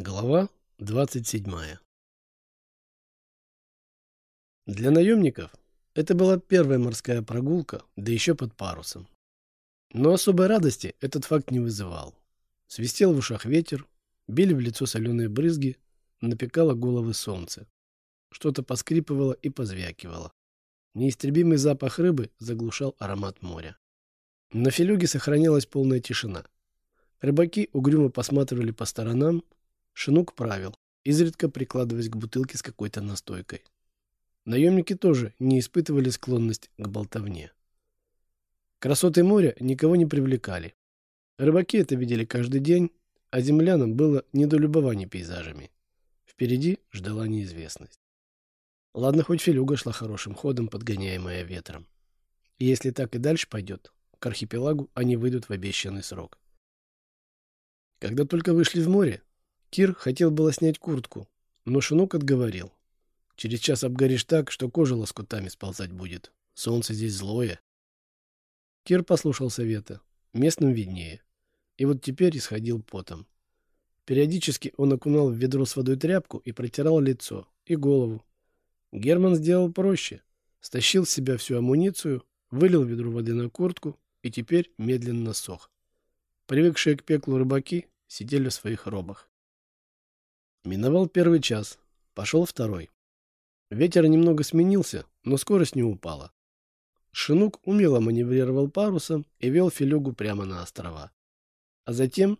Глава 27 Для наемников это была первая морская прогулка, да еще под парусом. Но особой радости этот факт не вызывал. Свистел в ушах ветер, били в лицо соленые брызги, напекало головы солнце. Что-то поскрипывало и позвякивало. Неистребимый запах рыбы заглушал аромат моря. На филюге сохранялась полная тишина. Рыбаки угрюмо посматривали по сторонам, Шинук правил, изредка прикладываясь к бутылке с какой-то настойкой. Наемники тоже не испытывали склонность к болтовне. Красоты моря никого не привлекали. Рыбаки это видели каждый день, а землянам было недолюбование пейзажами. Впереди ждала неизвестность. Ладно, хоть Филюга шла хорошим ходом, подгоняемая ветром. И если так и дальше пойдет, к архипелагу они выйдут в обещанный срок. Когда только вышли в море, Кир хотел было снять куртку, но Шинук отговорил. Через час обгоришь так, что кожа лоскутами сползать будет. Солнце здесь злое. Кир послушал совета. Местным виднее. И вот теперь исходил потом. Периодически он окунал в ведро с водой тряпку и протирал лицо и голову. Герман сделал проще. Стащил с себя всю амуницию, вылил ведро воды на куртку и теперь медленно сох. Привыкшие к пеклу рыбаки сидели в своих робах. Миновал первый час, пошел второй. Ветер немного сменился, но скорость не упала. Шинук умело маневрировал парусом и вел филюгу прямо на острова. А затем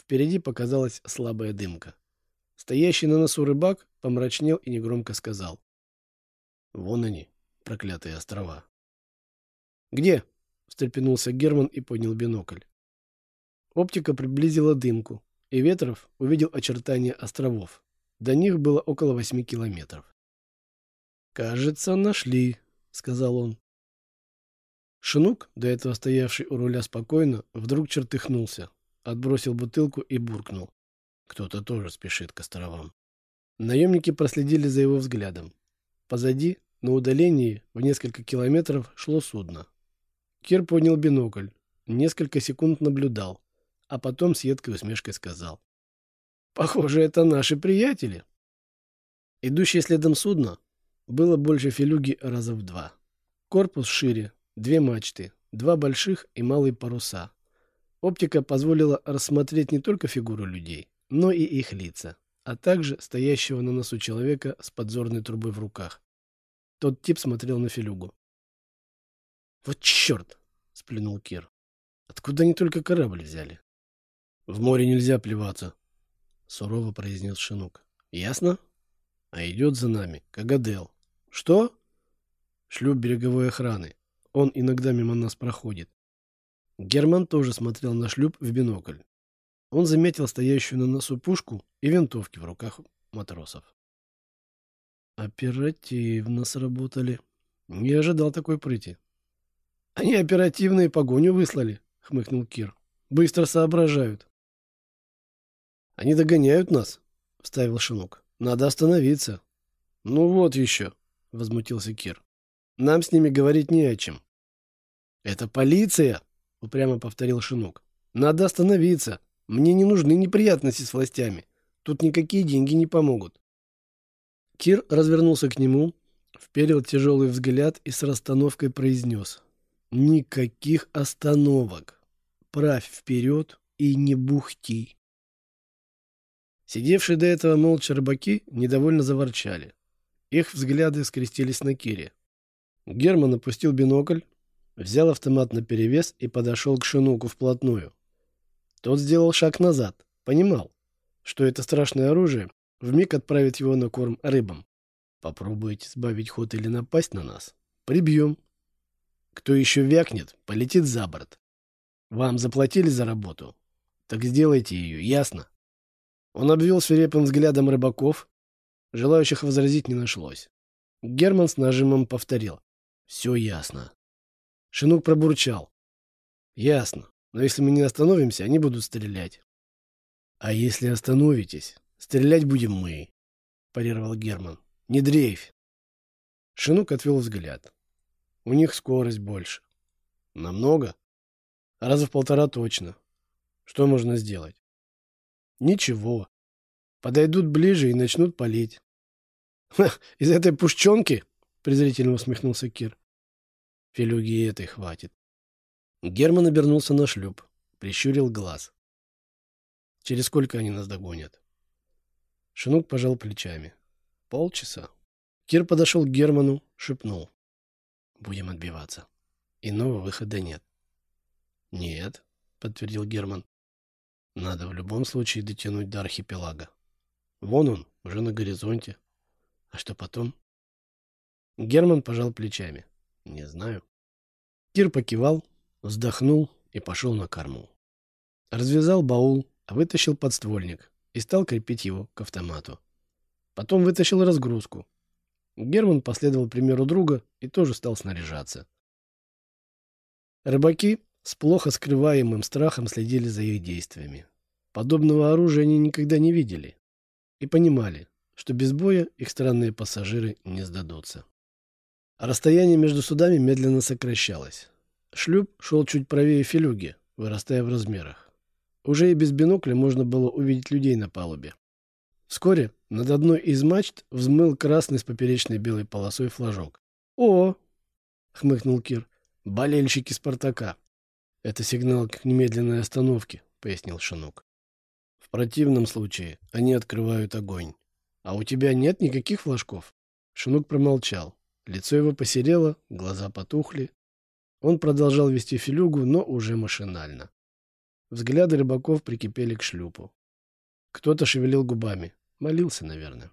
впереди показалась слабая дымка. Стоящий на носу рыбак помрачнел и негромко сказал. «Вон они, проклятые острова». «Где?» — встрепенулся Герман и поднял бинокль. Оптика приблизила дымку, и Ветров увидел очертания островов. До них было около восьми километров. «Кажется, нашли», — сказал он. Шинук, до этого стоявший у руля спокойно, вдруг чертыхнулся, отбросил бутылку и буркнул. Кто-то тоже спешит к островам. Наемники проследили за его взглядом. Позади, на удалении, в несколько километров, шло судно. Кир поднял бинокль, несколько секунд наблюдал, а потом с едкой усмешкой сказал. «Похоже, это наши приятели». Идущее следом судно было больше филюги раза в два. Корпус шире, две мачты, два больших и малые паруса. Оптика позволила рассмотреть не только фигуру людей, но и их лица, а также стоящего на носу человека с подзорной трубой в руках. Тот тип смотрел на филюгу. «Вот черт!» — сплюнул Кир. «Откуда они только корабль взяли?» В море нельзя плеваться, — сурово произнес Шинук. Ясно? А идет за нами Кагадел. Что? Шлюп береговой охраны. Он иногда мимо нас проходит. Герман тоже смотрел на шлюп в бинокль. Он заметил стоящую на носу пушку и винтовки в руках матросов. Оперативно сработали. Не ожидал такой прыти. Они оперативные погоню выслали, хмыкнул Кир. Быстро соображают. Они догоняют нас, вставил Шинук. Надо остановиться. Ну вот еще, возмутился Кир. Нам с ними говорить не о чем. Это полиция, упрямо повторил Шинук. Надо остановиться. Мне не нужны неприятности с властями. Тут никакие деньги не помогут. Кир развернулся к нему, вперил тяжелый взгляд и с расстановкой произнес. Никаких остановок. Правь вперед и не бухти. Сидевшие до этого молча рыбаки недовольно заворчали. Их взгляды скрестились на Кире. Герман опустил бинокль, взял автомат на перевес и подошел к Шинуку вплотную. Тот сделал шаг назад, понимал, что это страшное оружие вмиг отправит его на корм рыбам. Попробуете сбавить ход или напасть на нас? Прибьем. Кто еще вякнет, полетит за борт. Вам заплатили за работу? Так сделайте ее, ясно? Он обвел свирепым взглядом рыбаков. Желающих возразить не нашлось. Герман с нажимом повторил. «Все ясно». Шинук пробурчал. «Ясно. Но если мы не остановимся, они будут стрелять». «А если остановитесь, стрелять будем мы», — парировал Герман. «Не дрейфь». Шинук отвел взгляд. «У них скорость больше». «Намного?» «Раза в полтора точно. Что можно сделать?» Ничего. Подойдут ближе и начнут палить. — Из этой пушченки? — презрительно усмехнулся Кир. — Филюги этой хватит. Герман обернулся на шлюп, прищурил глаз. — Через сколько они нас догонят? Шинук пожал плечами. — Полчаса. Кир подошел к Герману, шепнул. — Будем отбиваться. Иного выхода нет. — Нет, — подтвердил Герман. — Надо в любом случае дотянуть до архипелага. Вон он, уже на горизонте. А что потом? Герман пожал плечами. Не знаю. Кир покивал, вздохнул и пошел на корму. Развязал баул, вытащил подствольник и стал крепить его к автомату. Потом вытащил разгрузку. Герман последовал примеру друга и тоже стал снаряжаться. Рыбаки с плохо скрываемым страхом следили за их действиями. Подобного оружия они никогда не видели и понимали, что без боя их странные пассажиры не сдадутся. расстояние между судами медленно сокращалось. Шлюп шел чуть правее филюги, вырастая в размерах. Уже и без бинокля можно было увидеть людей на палубе. Вскоре над одной из мачт взмыл красный с поперечной белой полосой флажок. «О!» — хмыкнул Кир. «Болельщики Спартака». «Это сигнал к немедленной остановке», — пояснил Шинук. В противном случае они открывают огонь. А у тебя нет никаких флажков? Шинук промолчал. Лицо его посерело, глаза потухли. Он продолжал вести филюгу, но уже машинально. Взгляды рыбаков прикипели к шлюпу. Кто-то шевелил губами. Молился, наверное.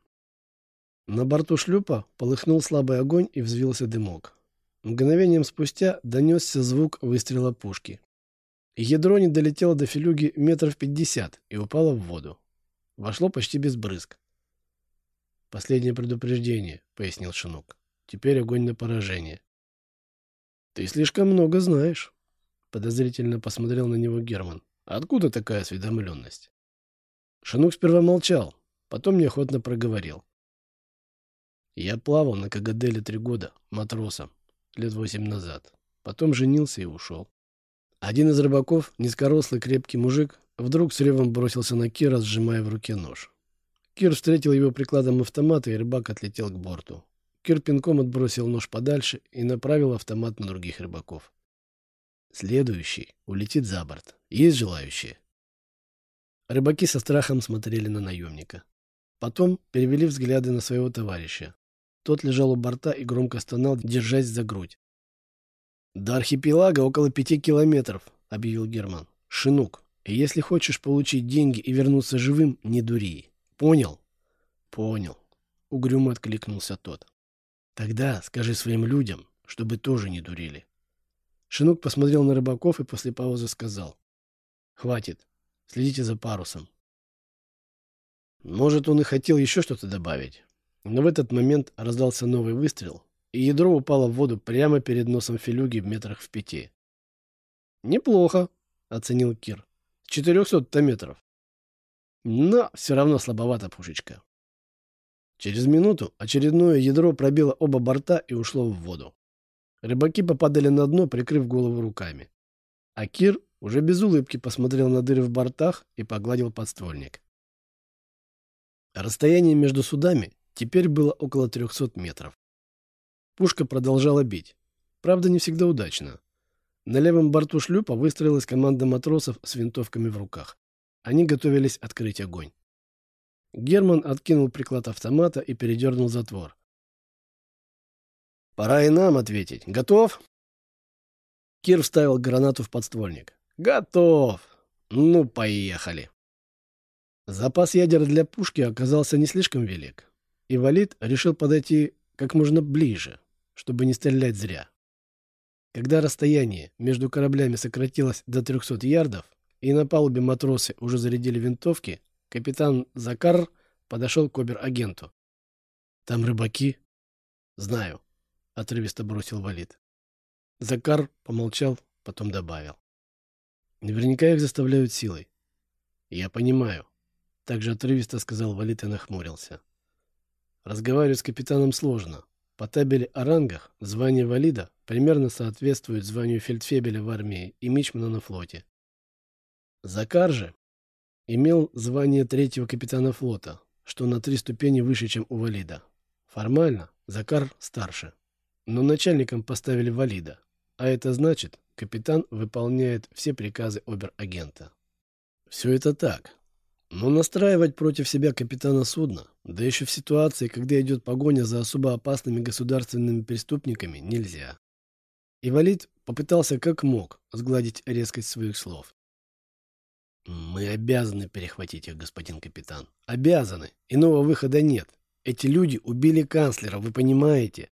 На борту шлюпа полыхнул слабый огонь и взвился дымок. Мгновением спустя донесся звук выстрела пушки. Ядро не долетело до филюги метров пятьдесят и упало в воду. Вошло почти без брызг. «Последнее предупреждение», — пояснил Шинук. «Теперь огонь на поражение». «Ты слишком много знаешь», — подозрительно посмотрел на него Герман. «Откуда такая осведомленность?» Шинук сперва молчал, потом неохотно проговорил. «Я плавал на Кагаделе три года, матросом, лет восемь назад. Потом женился и ушел. Один из рыбаков, низкорослый крепкий мужик, вдруг с ревом бросился на Кира, сжимая в руке нож. Кир встретил его прикладом автомата, и рыбак отлетел к борту. Кир пинком отбросил нож подальше и направил автомат на других рыбаков. Следующий улетит за борт. Есть желающие? Рыбаки со страхом смотрели на наемника. Потом перевели взгляды на своего товарища. Тот лежал у борта и громко стонал, держась за грудь. «До архипелага около пяти километров», — объявил Герман. «Шинук, если хочешь получить деньги и вернуться живым, не дури. Понял?» «Понял», — угрюмо откликнулся тот. «Тогда скажи своим людям, чтобы тоже не дурили». Шинук посмотрел на рыбаков и после паузы сказал. «Хватит. Следите за парусом». Может, он и хотел еще что-то добавить. Но в этот момент раздался новый выстрел, и ядро упало в воду прямо перед носом Филюги в метрах в пяти. «Неплохо», — оценил Кир. «С четырехсот-то метров». Но все равно слабовата пушечка. Через минуту очередное ядро пробило оба борта и ушло в воду. Рыбаки попадали на дно, прикрыв голову руками. А Кир уже без улыбки посмотрел на дыры в бортах и погладил подствольник. Расстояние между судами теперь было около 300 метров. Пушка продолжала бить. Правда, не всегда удачно. На левом борту шлюпа выстроилась команда матросов с винтовками в руках. Они готовились открыть огонь. Герман откинул приклад автомата и передернул затвор. «Пора и нам ответить. Готов?» Кир вставил гранату в подствольник. «Готов! Ну, поехали!» Запас ядер для пушки оказался не слишком велик, и Валид решил подойти как можно ближе, чтобы не стрелять зря. Когда расстояние между кораблями сократилось до 300 ярдов, и на палубе матросы уже зарядили винтовки, капитан Закар подошел к обер-агенту. «Там рыбаки?» «Знаю», — отрывисто бросил Валид. Закар помолчал, потом добавил. «Наверняка их заставляют силой». «Я понимаю», — также отрывисто сказал Валид и нахмурился. «Разговаривать с капитаном сложно. По табели о рангах звание валида примерно соответствует званию фельдфебеля в армии и мичмана на флоте. Закар же. Имел звание третьего капитана флота, что на три ступени выше, чем у Валида. Формально Закар старше, но начальником поставили Валида, а это значит, капитан выполняет все приказы обер-агента. Все это так, но настраивать против себя капитана судна, да еще в ситуации, когда идет погоня за особо опасными государственными преступниками, нельзя. И Валид попытался как мог сгладить резкость своих слов. «Мы обязаны перехватить их, господин капитан. Обязаны. Иного выхода нет. Эти люди убили канцлера, вы понимаете?»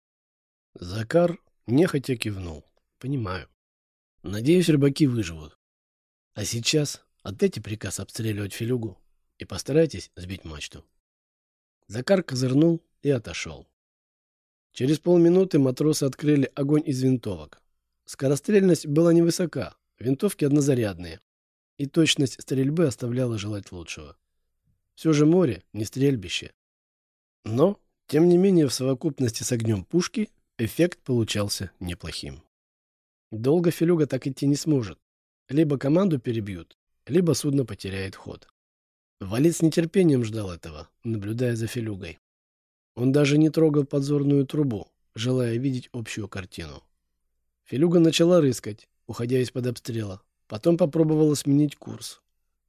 Закар нехотя кивнул. «Понимаю. Надеюсь, рыбаки выживут. А сейчас отдайте приказ обстреливать Филюгу и постарайтесь сбить мачту. Закар козырнул и отошел. Через полминуты матросы открыли огонь из винтовок. Скорострельность была невысока, винтовки однозарядные, и точность стрельбы оставляла желать лучшего. Все же море не стрельбище. Но, тем не менее, в совокупности с огнем пушки эффект получался неплохим. Долго Филюга так идти не сможет. Либо команду перебьют, либо судно потеряет ход. Валит с нетерпением ждал этого, наблюдая за Филюгой. Он даже не трогал подзорную трубу, желая видеть общую картину. Филюга начала рыскать, уходя из-под обстрела. Потом попробовала сменить курс.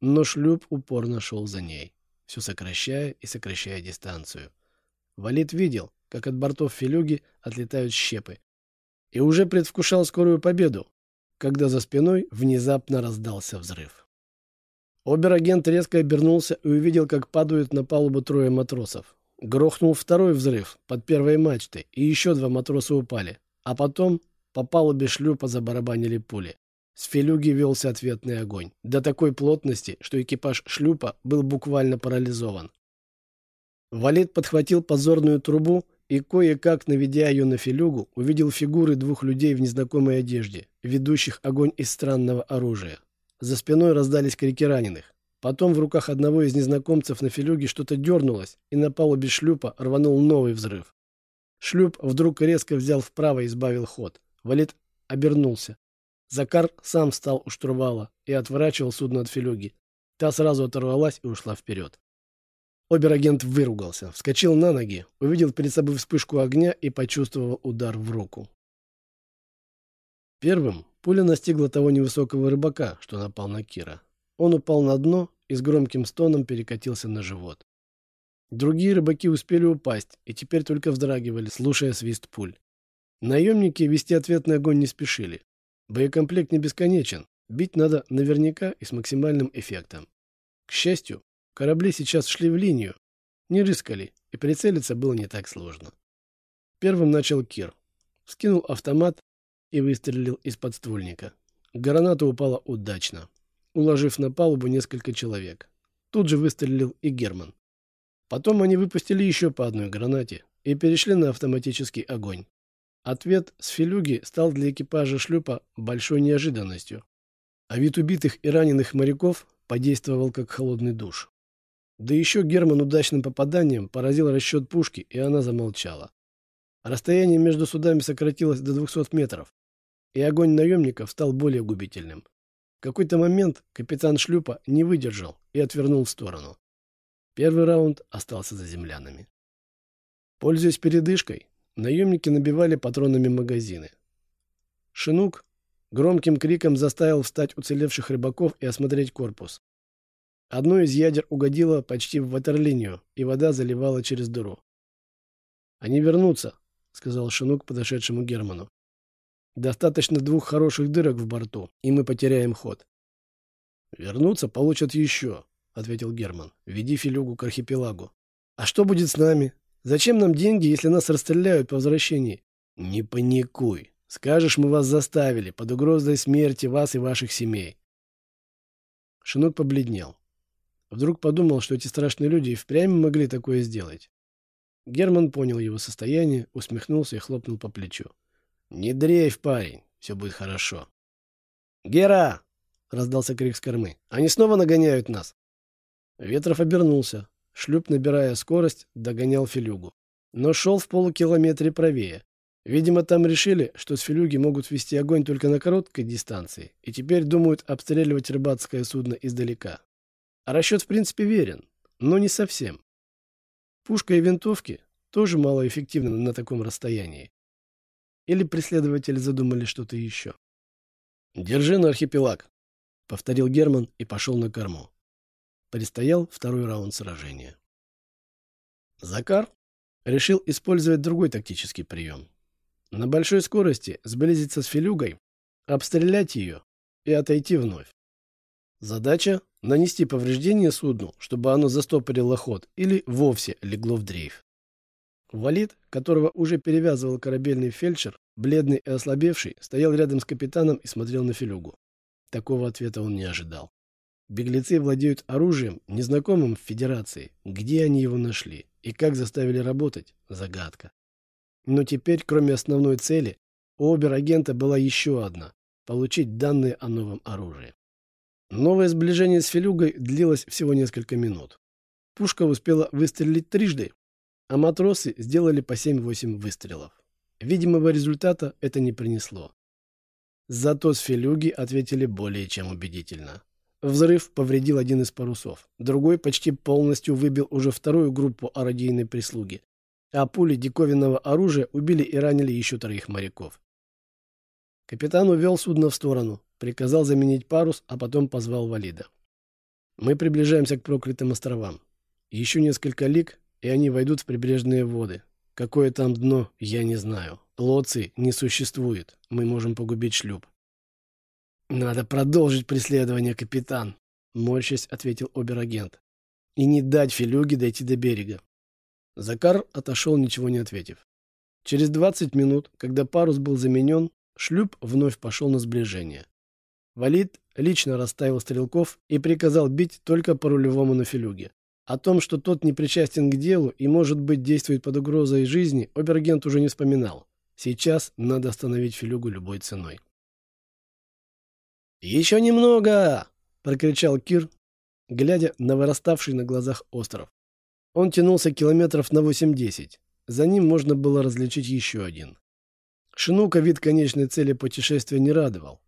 Но шлюп упорно шел за ней, все сокращая и сокращая дистанцию. Валит видел, как от бортов Филюги отлетают щепы, и уже предвкушал скорую победу, когда за спиной внезапно раздался взрыв. Обер-агент резко обернулся и увидел, как падают на палубу трое матросов. Грохнул второй взрыв под первой мачтой, и еще два матроса упали. А потом по палубе шлюпа забарабанили пули. С филюги велся ответный огонь. До такой плотности, что экипаж шлюпа был буквально парализован. Валет подхватил позорную трубу и, кое-как наведя ее на филюгу, увидел фигуры двух людей в незнакомой одежде, ведущих огонь из странного оружия. За спиной раздались крики раненых. Потом в руках одного из незнакомцев на филюге что-то дернулось, и на палубе шлюпа рванул новый взрыв. Шлюп вдруг резко взял вправо и сбавил ход. Валет обернулся. Закар сам встал у штурвала и отворачивал судно от филюги. Та сразу оторвалась и ушла вперед. Обер-агент выругался, вскочил на ноги, увидел перед собой вспышку огня и почувствовал удар в руку. Первым Пуля настигла того невысокого рыбака, что напал на Кира. Он упал на дно и с громким стоном перекатился на живот. Другие рыбаки успели упасть и теперь только вздрагивали, слушая свист пуль. Наемники вести ответный огонь не спешили. Боекомплект не бесконечен. Бить надо наверняка и с максимальным эффектом. К счастью, корабли сейчас шли в линию, не рыскали, и прицелиться было не так сложно. Первым начал Кир. Скинул автомат и выстрелил из подствольника. Граната упала удачно, уложив на палубу несколько человек. Тут же выстрелил и Герман. Потом они выпустили еще по одной гранате и перешли на автоматический огонь. Ответ с филюги стал для экипажа шлюпа большой неожиданностью, а вид убитых и раненых моряков подействовал как холодный душ. Да еще Герман удачным попаданием поразил расчет пушки, и она замолчала. Расстояние между судами сократилось до 200 метров, и огонь наемников стал более губительным. В какой-то момент капитан шлюпа не выдержал и отвернул в сторону. Первый раунд остался за землянами. Пользуясь передышкой, наемники набивали патронами магазины. Шинук громким криком заставил встать уцелевших рыбаков и осмотреть корпус. Одно из ядер угодило почти в ватерлинию, и вода заливала через дыру. «Они вернутся», — сказал Шинук подошедшему Герману. Достаточно двух хороших дырок в борту, и мы потеряем ход. Вернуться получат еще, ответил Герман. Веди филюгу к архипелагу. А что будет с нами? Зачем нам деньги, если нас расстреляют по возвращении? Не паникуй. Скажешь, мы вас заставили, под угрозой смерти вас и ваших семей. Шинут побледнел. Вдруг подумал, что эти страшные люди и впрямь могли такое сделать. Герман понял его состояние, усмехнулся и хлопнул по плечу. «Не дрейф, парень, все будет хорошо». «Гера!» — раздался крик с кормы. «Они снова нагоняют нас!» Ветров обернулся. Шлюп, набирая скорость, догонял Филюгу. Но шел в полукилометре правее. Видимо, там решили, что с Филюги могут вести огонь только на короткой дистанции, и теперь думают обстреливать рыбацкое судно издалека. А расчет в принципе верен, но не совсем. Пушка и винтовки тоже малоэффективны на таком расстоянии. Или преследователи задумали что-то еще. «Держи на архипелаг», — повторил Герман и пошел на корму. Предстоял второй раунд сражения. Закар решил использовать другой тактический прием. На большой скорости сблизиться с Филюгой, обстрелять ее и отойти вновь. Задача – нанести повреждение судну, чтобы оно застопорило ход или вовсе легло в дрейф. Валид, которого уже перевязывал корабельный фельдшер, бледный и ослабевший, стоял рядом с капитаном и смотрел на Филюгу. Такого ответа он не ожидал. Беглецы владеют оружием, незнакомым в Федерации. Где они его нашли и как заставили работать – загадка. Но теперь, кроме основной цели, у обер-агента была еще одна – получить данные о новом оружии. Новое сближение с Филюгой длилось всего несколько минут. Пушка успела выстрелить трижды, а матросы сделали по 7-8 выстрелов. Видимого результата это не принесло. Зато с Филюги ответили более чем убедительно. Взрыв повредил один из парусов. Другой почти полностью выбил уже вторую группу орудийной прислуги а пули диковинного оружия убили и ранили еще троих моряков. Капитан увел судно в сторону, приказал заменить парус, а потом позвал Валида. Мы приближаемся к проклятым островам. Еще несколько лиг, и они войдут в прибрежные воды. Какое там дно, я не знаю. Лоций не существует. Мы можем погубить шлюп. Надо продолжить преследование, капитан, морщась ответил обер-агент. И не дать Филюге дойти до берега. Закар отошел, ничего не ответив. Через 20 минут, когда парус был заменен, шлюп вновь пошел на сближение. Валид лично расставил стрелков и приказал бить только по рулевому на филюге. О том, что тот не причастен к делу и, может быть, действует под угрозой жизни, обергент уже не вспоминал. Сейчас надо остановить филюгу любой ценой. «Еще немного!» — прокричал Кир, глядя на выраставший на глазах остров. Он тянулся километров на 8-10. За ним можно было различить еще один. Шинука вид конечной цели путешествия не радовал.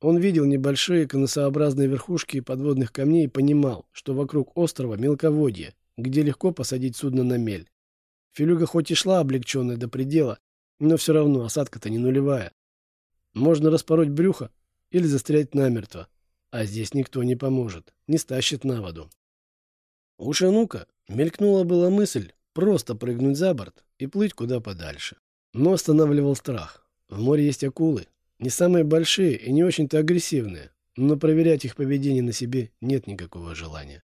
Он видел небольшие конусообразные верхушки подводных камней и понимал, что вокруг острова мелководье, где легко посадить судно на мель. Филюга хоть и шла облегченная до предела, но все равно осадка-то не нулевая. Можно распороть брюхо или застрять намертво, а здесь никто не поможет, не стащит на воду. У Шинука Мелькнула была мысль просто прыгнуть за борт и плыть куда подальше. Но останавливал страх. В море есть акулы. Не самые большие и не очень-то агрессивные, но проверять их поведение на себе нет никакого желания.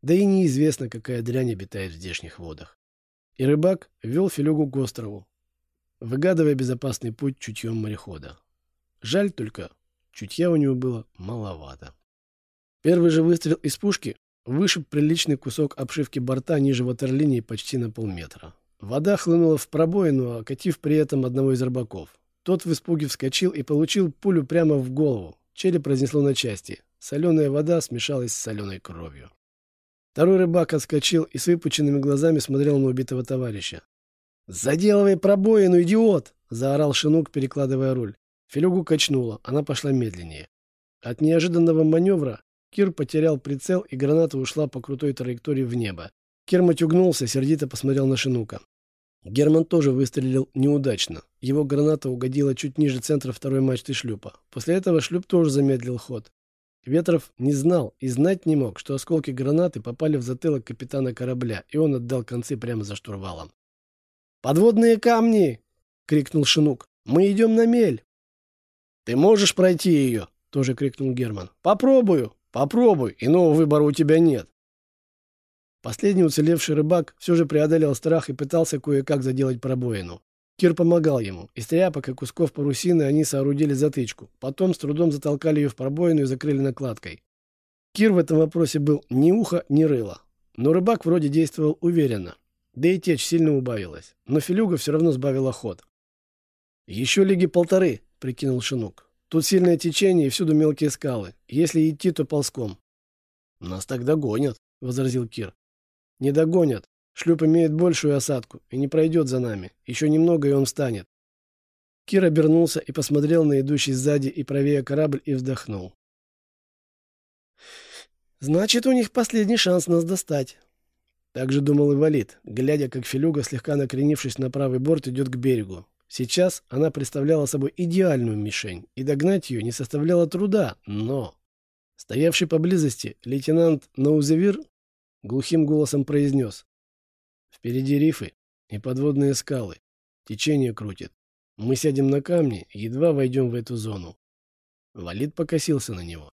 Да и неизвестно, какая дрянь обитает в здешних водах. И рыбак вел Филюгу к острову, выгадывая безопасный путь чутьем морехода. Жаль только, чутья у него было маловато. Первый же выстрел из пушки Вышиб приличный кусок обшивки борта ниже ватерлинии почти на полметра. Вода хлынула в пробоину, окатив при этом одного из рыбаков. Тот в испуге вскочил и получил пулю прямо в голову. Череп разнесло на части. Соленая вода смешалась с соленой кровью. Второй рыбак отскочил и с выпученными глазами смотрел на убитого товарища. «Заделывай пробоину, идиот!» — заорал Шинук, перекладывая руль. Филюгу качнуло, она пошла медленнее. От неожиданного маневра Кир потерял прицел, и граната ушла по крутой траектории в небо. Кермать угнулся, сердито посмотрел на Шинука. Герман тоже выстрелил неудачно. Его граната угодила чуть ниже центра второй мачты шлюпа. После этого шлюп тоже замедлил ход. Ветров не знал и знать не мог, что осколки гранаты попали в затылок капитана корабля, и он отдал концы прямо за штурвалом. «Подводные камни!» — крикнул Шинук. «Мы идем на мель!» «Ты можешь пройти ее?» — тоже крикнул Герман. «Попробую!» Попробуй, иного выбора у тебя нет. Последний уцелевший рыбак все же преодолел страх и пытался кое-как заделать пробоину. Кир помогал ему. Из тряпок и кусков парусины они соорудили затычку. Потом с трудом затолкали ее в пробоину и закрыли накладкой. Кир в этом вопросе был ни уха, ни рыла. Но рыбак вроде действовал уверенно. Да и течь сильно убавилась. Но Филюга все равно сбавила ход. «Еще лиги полторы», — прикинул Шинук. Тут сильное течение и всюду мелкие скалы. Если идти, то ползком. Нас так догонят, возразил Кир. Не догонят. Шлюп имеет большую осадку и не пройдет за нами. Еще немного, и он встанет. Кир обернулся и посмотрел на идущий сзади и правее корабль и вздохнул. Значит, у них последний шанс нас достать. Так же думал инвалид, глядя, как Филюга, слегка накренившись на правый борт, идет к берегу. Сейчас она представляла собой идеальную мишень, и догнать ее не составляло труда, но... Стоявший поблизости лейтенант Наузевир глухим голосом произнес. «Впереди рифы и подводные скалы. Течение крутит. Мы сядем на камни, едва войдем в эту зону». Валид покосился на него.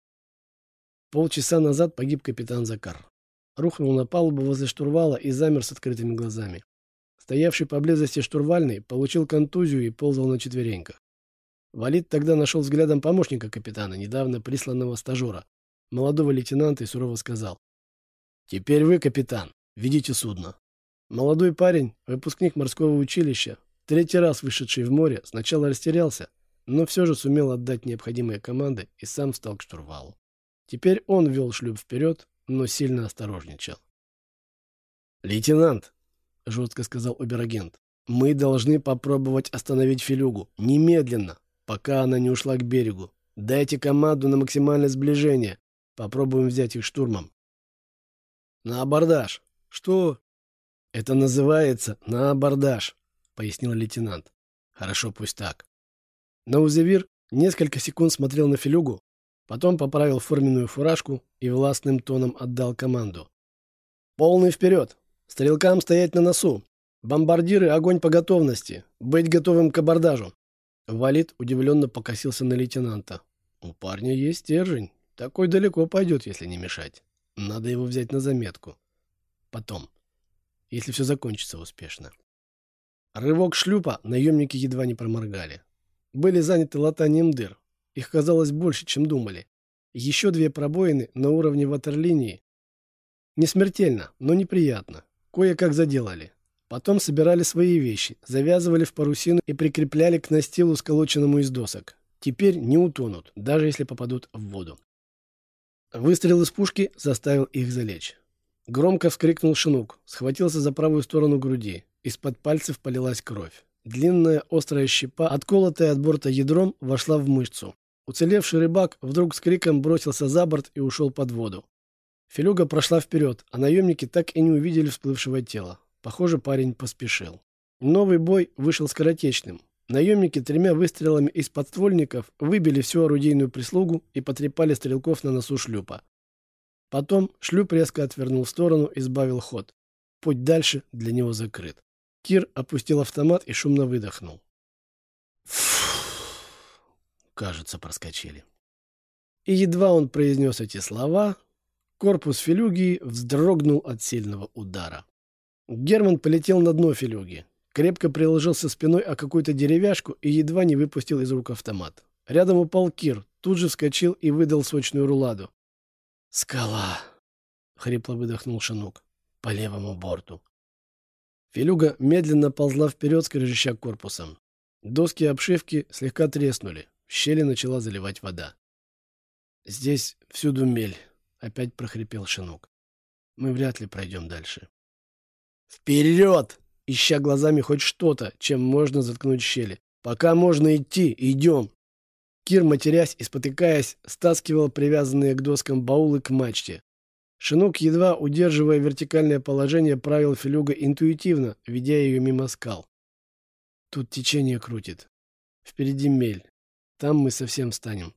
Полчаса назад погиб капитан Закар. Рухнул на палубу возле штурвала и замер с открытыми глазами. Стоявший поблизости штурвальный получил контузию и ползал на четвереньках. Валид тогда нашел взглядом помощника капитана, недавно присланного стажера, молодого лейтенанта, и сурово сказал. «Теперь вы, капитан, ведите судно». Молодой парень, выпускник морского училища, третий раз вышедший в море, сначала растерялся, но все же сумел отдать необходимые команды и сам встал к штурвалу. Теперь он вел шлюп вперед, но сильно осторожничал. «Лейтенант!» — жестко сказал оберагент. «Мы должны попробовать остановить Филюгу. Немедленно, пока она не ушла к берегу. Дайте команду на максимальное сближение. Попробуем взять их штурмом». «На абордаж». «Что?» «Это называется на абордаж», — пояснил лейтенант. «Хорошо, пусть так». Наузевир несколько секунд смотрел на Филюгу, потом поправил форменную фуражку и властным тоном отдал команду. «Полный вперед! Стрелкам стоять на носу! Бомбардиры, огонь по готовности! Быть готовым к абордажу!» Валид удивленно покосился на лейтенанта. «У парня есть стержень. Такой далеко пойдет, если не мешать. Надо его взять на заметку. Потом, если все закончится успешно». Рывок шлюпа наемники едва не проморгали. Были заняты латанием дыр. Их казалось больше, чем думали. Еще две пробоины на уровне ватерлинии. Не смертельно, но неприятно. Кое-как заделали. Потом собирали свои вещи, завязывали в парусину и прикрепляли к настилу, сколоченному из досок. Теперь не утонут, даже если попадут в воду. Выстрел из пушки заставил их залечь. Громко вскрикнул шинук, схватился за правую сторону груди. Из-под пальцев полилась кровь. Длинная острая щепа, отколотая от борта ядром, вошла в мышцу. Уцелевший рыбак вдруг с криком бросился за борт и ушел под воду. Филюга прошла вперед, а наемники так и не увидели всплывшего тела. Похоже, парень поспешил. Новый бой вышел скоротечным. Наемники тремя выстрелами из подствольников выбили всю орудийную прислугу и потрепали стрелков на носу шлюпа. Потом шлюп резко отвернул в сторону и сбавил ход. Путь дальше для него закрыт. Кир опустил автомат и шумно выдохнул. Фу, кажется, проскочили. И едва он произнес эти слова, корпус филюги вздрогнул от сильного удара. Герман полетел на дно филюги, крепко приложился спиной о какую-то деревяшку и едва не выпустил из рук автомат. Рядом упал Кир, тут же вскочил и выдал сочную руладу. «Скала!» — хрипло выдохнул Шинук. «По левому борту». Филюга медленно ползла вперед, скрежеща корпусом. Доски обшивки слегка треснули. В щели начала заливать вода. «Здесь всюду мель», — опять прохрипел Шинук. «Мы вряд ли пройдем дальше». «Вперед!» — ища глазами хоть что-то, чем можно заткнуть щели. «Пока можно идти, идем!» Кир, матерясь и спотыкаясь, стаскивал привязанные к доскам баулы к мачте. Шинук, едва удерживая вертикальное положение, правил Филюга интуитивно, ведя ее мимо скал. Тут течение крутит. Впереди мель. Там мы совсем станем.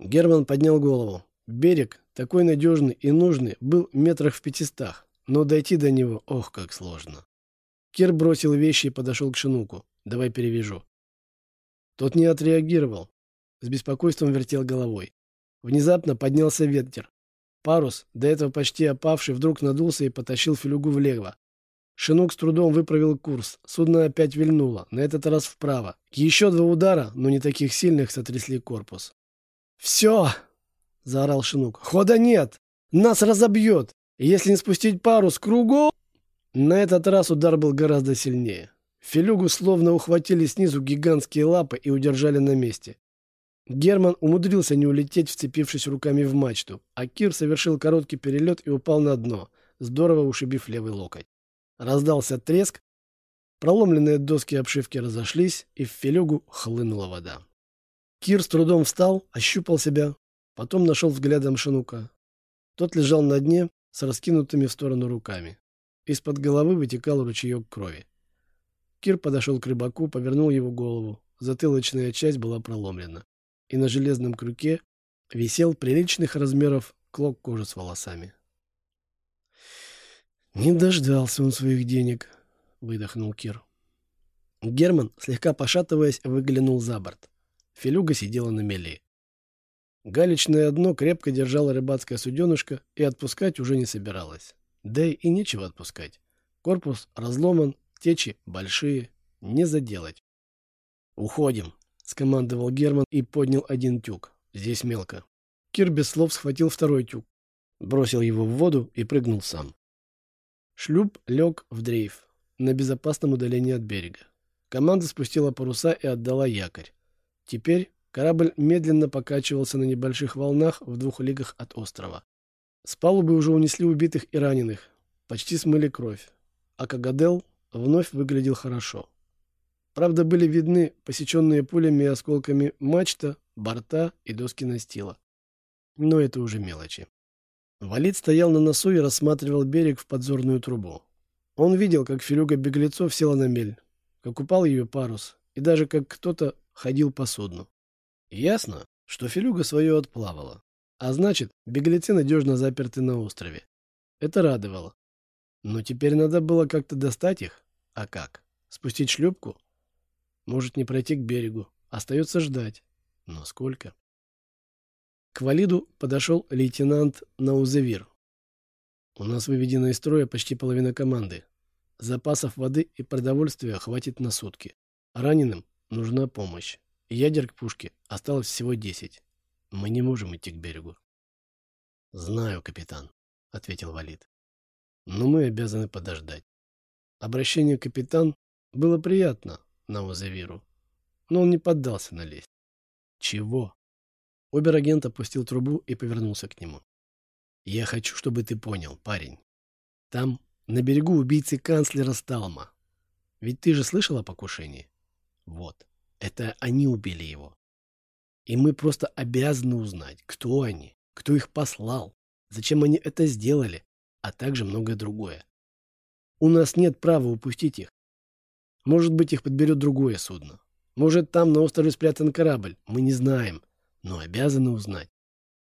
Герман поднял голову. Берег, такой надежный и нужный, был метрах в пятистах, но дойти до него, ох, как сложно. Кир бросил вещи и подошел к Шинуку. «Давай перевяжу». Тот не отреагировал. С беспокойством вертел головой. Внезапно поднялся ветер. Парус, до этого почти опавший, вдруг надулся и потащил филюгу влево. Шинук с трудом выправил курс. Судно опять вильнуло, на этот раз вправо. Еще два удара, но не таких сильных, сотрясли корпус. «Все!» — заорал Шинук. «Хода нет! Нас разобьет! Если не спустить парус кругом...» На этот раз удар был гораздо сильнее. Филюгу словно ухватили снизу гигантские лапы и удержали на месте. Герман умудрился не улететь, вцепившись руками в мачту, а Кир совершил короткий перелет и упал на дно, здорово ушибив левый локоть. Раздался треск, проломленные доски обшивки разошлись, и в филюгу хлынула вода. Кир с трудом встал, ощупал себя, потом нашел взглядом Шинука. Тот лежал на дне с раскинутыми в сторону руками. Из-под головы вытекал ручеек крови. Кир подошел к рыбаку, повернул его голову. Затылочная часть была проломлена. И на железном крюке висел приличных размеров клок кожи с волосами. «Не дождался он своих денег», — выдохнул Кир. Герман, слегка пошатываясь, выглянул за борт. Филюга сидела на мели. Галечное дно крепко держало рыбацкое суденышко и отпускать уже не собиралось. Да и нечего отпускать. Корпус разломан, течи большие, не заделать. «Уходим», — скомандовал Герман и поднял один тюк. «Здесь мелко». Кир без слов схватил второй тюк, бросил его в воду и прыгнул сам. Шлюп лег в дрейф, на безопасном удалении от берега. Команда спустила паруса и отдала якорь. Теперь корабль медленно покачивался на небольших волнах в двух лигах от острова. С палубы уже унесли убитых и раненых, почти смыли кровь, а Кагадел вновь выглядел хорошо. Правда, были видны посеченные пулями и осколками мачта, борта и доски настила. Но это уже мелочи. Валид стоял на носу и рассматривал берег в подзорную трубу. Он видел, как филюга беглецов села на мель, как упал ее парус, и даже как кто-то ходил по судну. Ясно, что филюга свое отплавала. А значит, беглецы надежно заперты на острове. Это радовало. Но теперь надо было как-то достать их. А как? Спустить шлюпку? Может не пройти к берегу. Остается ждать. Но сколько? К Валиду подошел лейтенант Наузевир. У нас выведена из строя почти половина команды. Запасов воды и продовольствия хватит на сутки. Раненым нужна помощь. Ядер к пушке осталось всего десять. Мы не можем идти к берегу. — Знаю, капитан, — ответил Валид. — Но мы обязаны подождать. Обращение капитан было приятно Наузевиру, но он не поддался на лесть. — Чего? Обер-агент опустил трубу и повернулся к нему. — Я хочу, чтобы ты понял, парень. Там на берегу убийцы канцлера Сталма. Ведь ты же слышал о покушении? Вот. Это они убили его. И мы просто обязаны узнать, кто они, кто их послал, зачем они это сделали, а также многое другое. У нас нет права упустить их. Может быть, их подберет другое судно. Может, там на острове спрятан корабль. Мы не знаем, но обязаны узнать.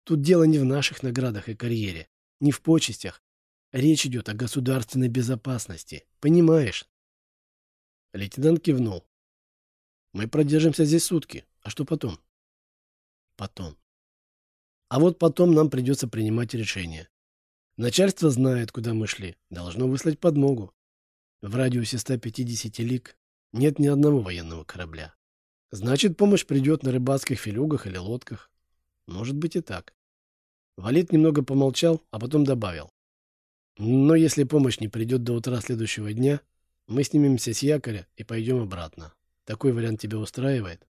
Тут дело не в наших наградах и карьере, не в почестях, Речь идет о государственной безопасности. Понимаешь? Лейтенант кивнул. Мы продержимся здесь сутки. А что потом? Потом. А вот потом нам придется принимать решение. Начальство знает, куда мы шли. Должно выслать подмогу. В радиусе 150 лиг нет ни одного военного корабля. Значит, помощь придет на рыбацких филюгах или лодках. Может быть и так. Валит немного помолчал, а потом добавил. Но если помощь не придет до утра следующего дня, мы снимемся с якоря и пойдем обратно. Такой вариант тебя устраивает?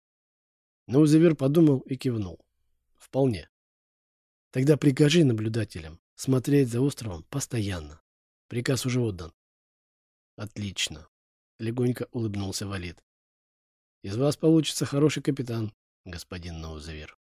Но Узевер подумал и кивнул. Вполне. Тогда прикажи наблюдателям смотреть за островом постоянно. Приказ уже отдан. Отлично. Легонько улыбнулся Валид. Из вас получится хороший капитан, господин Ноузевер.